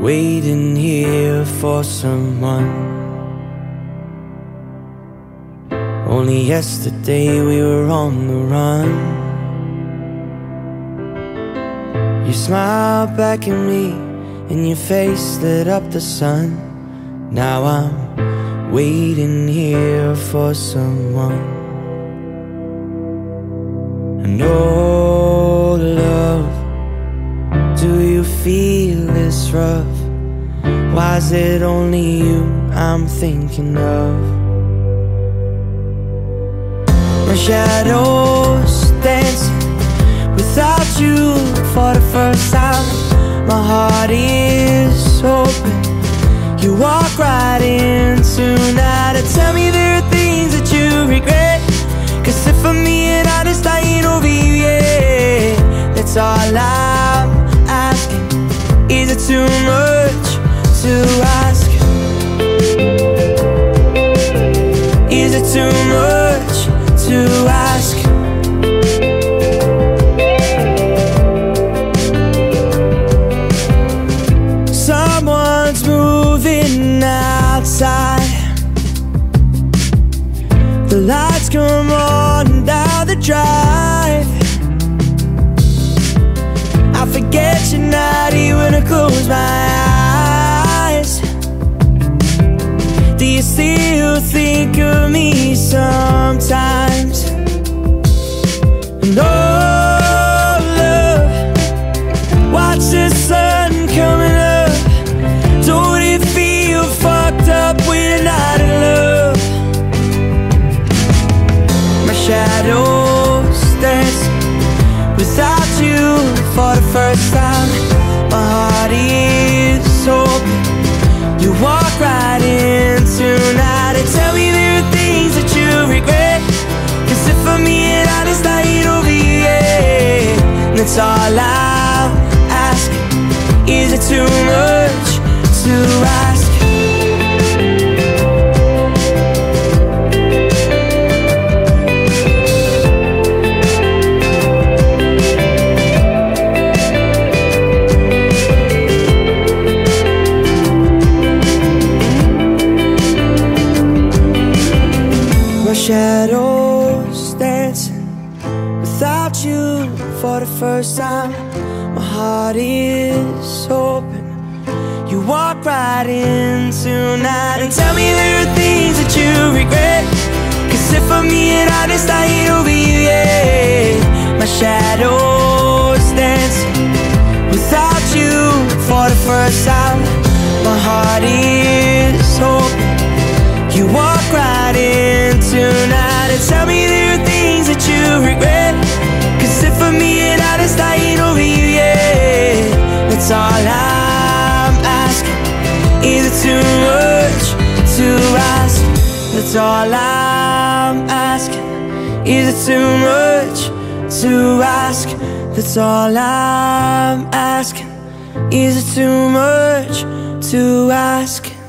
waiting here for someone. Only yesterday we were on the run. You smiled back at me, and your face lit up the sun. Now I'm waiting here for someone. And oh, love, do you feel this rough? Why is it only you I'm thinking of? My shadows dancing without you for the first time. My heart is open. You walk right into night and tell me there are things that you regret. Cause if I'm being honest, I ain't over you yet. That's all I'm asking. Is it too much to ask? Is it too much to ask? Someone's moving outside. The lights come on down the drive. I forget you're not here when I close my eyes. Think of me sometimes? And oh, love, watch the sun coming up. Don't it feel fucked up you're not in love? My shadows That's all I'm asking. Is it too much to ask? My for the first time. My heart is open. You walk right in tonight and tell me there are things that you regret. Cause if I'm being honest, I ain't over you yet. My shadows dancing without you for the first time. My heart is Is it too much to ask? That's all I'm asking. Is it too much to ask? That's all I'm asking. Is it too much to ask?